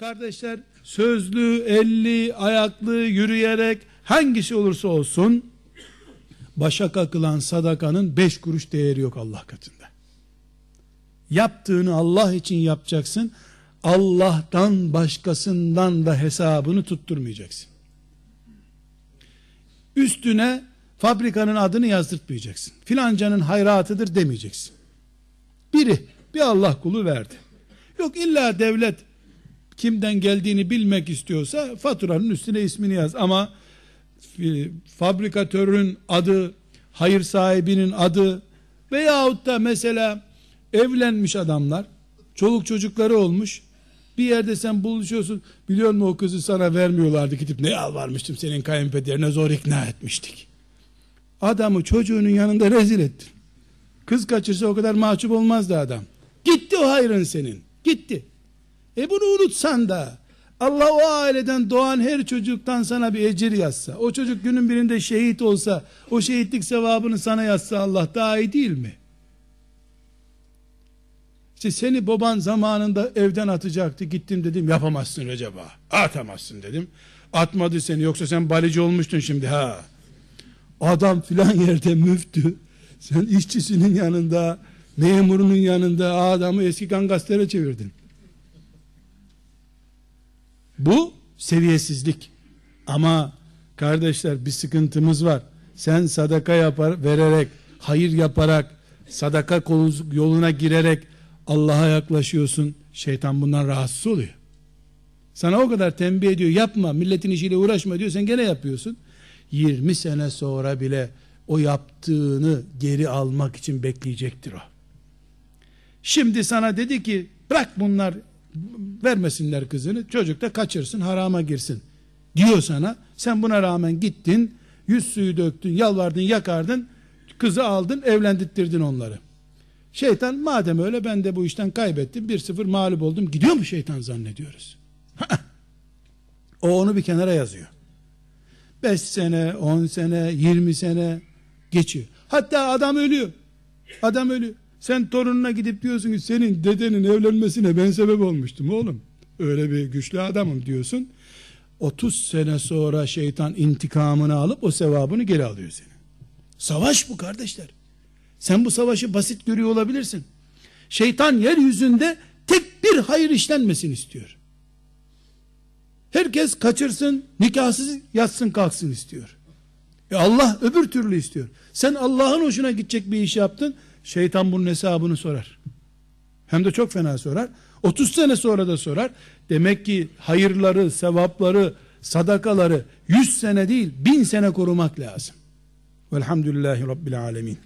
Kardeşler sözlü, elli, ayaklı, yürüyerek hangisi olursa olsun başa kakılan sadakanın beş kuruş değeri yok Allah katında. Yaptığını Allah için yapacaksın. Allah'tan başkasından da hesabını tutturmayacaksın. Üstüne fabrikanın adını yazdırtmayacaksın. Filancanın hayratıdır demeyeceksin. Biri bir Allah kulu verdi. Yok illa devlet kimden geldiğini bilmek istiyorsa faturanın üstüne ismini yaz ama e, fabrikatörün adı, hayır sahibinin adı veyahut da mesela evlenmiş adamlar, çoluk çocukları olmuş, bir yerde sen buluşuyorsun, biliyor musun o kızı sana vermiyorlardı gidip ne yalvarmıştım senin kayınpederine zor ikna etmiştik. Adamı çocuğunun yanında rezil ettin. Kız kaçırsa o kadar mahcup olmazdı adam. Gitti o hayrın senin. Gitti. E bunu unutsan da Allah o aileden doğan her çocuktan sana bir ecir yazsa, o çocuk günün birinde şehit olsa, o şehitlik sevabını sana yazsa Allah daha iyi değil mi? İşte seni baban zamanında evden atacaktı, gittim dedim yapamazsın ağa, atamazsın dedim. Atmadı seni yoksa sen balici olmuştun şimdi ha. Adam filan yerde müftü, sen işçisinin yanında, memurunun yanında adamı eski kangaslere çevirdin. Bu seviyesizlik. Ama kardeşler bir sıkıntımız var. Sen sadaka yapar, vererek, hayır yaparak, sadaka yoluna girerek Allah'a yaklaşıyorsun. Şeytan bundan rahatsız oluyor. Sana o kadar tembih ediyor. Yapma, milletin işiyle uğraşma diyor. Sen gene yapıyorsun. 20 sene sonra bile o yaptığını geri almak için bekleyecektir o. Şimdi sana dedi ki bırak bunlar vermesinler kızını. Çocuk da kaçırsın harama girsin diyor sana. Sen buna rağmen gittin yüz suyu döktün yalvardın yakardın. Kızı aldın evlendirttirdin onları. Şeytan madem öyle ben de bu işten kaybettim bir sıfır mağlup oldum. Gidiyor mu şeytan zannediyoruz? O onu bir kenara yazıyor. 5 sene 10 sene 20 sene geçiyor. Hatta adam ölüyor. Adam ölüyor sen torununa gidip diyorsun ki senin dedenin evlenmesine ben sebep olmuştum oğlum. Öyle bir güçlü adamım diyorsun. 30 sene sonra şeytan intikamını alıp o sevabını geri alıyor seni. Savaş bu kardeşler. Sen bu savaşı basit görüyor olabilirsin. Şeytan yeryüzünde tek bir hayır işlenmesin istiyor. Herkes kaçırsın, nikahsız yatsın kalksın istiyor. E Allah öbür türlü istiyor. Sen Allah'ın hoşuna gidecek bir iş yaptın. Şeytan bunun hesabını sorar. Hem de çok fena sorar. 30 sene sonra da sorar. Demek ki hayırları, sevapları, sadakaları 100 sene değil 1000 sene korumak lazım. Velhamdülillahi Rabbil Alemin.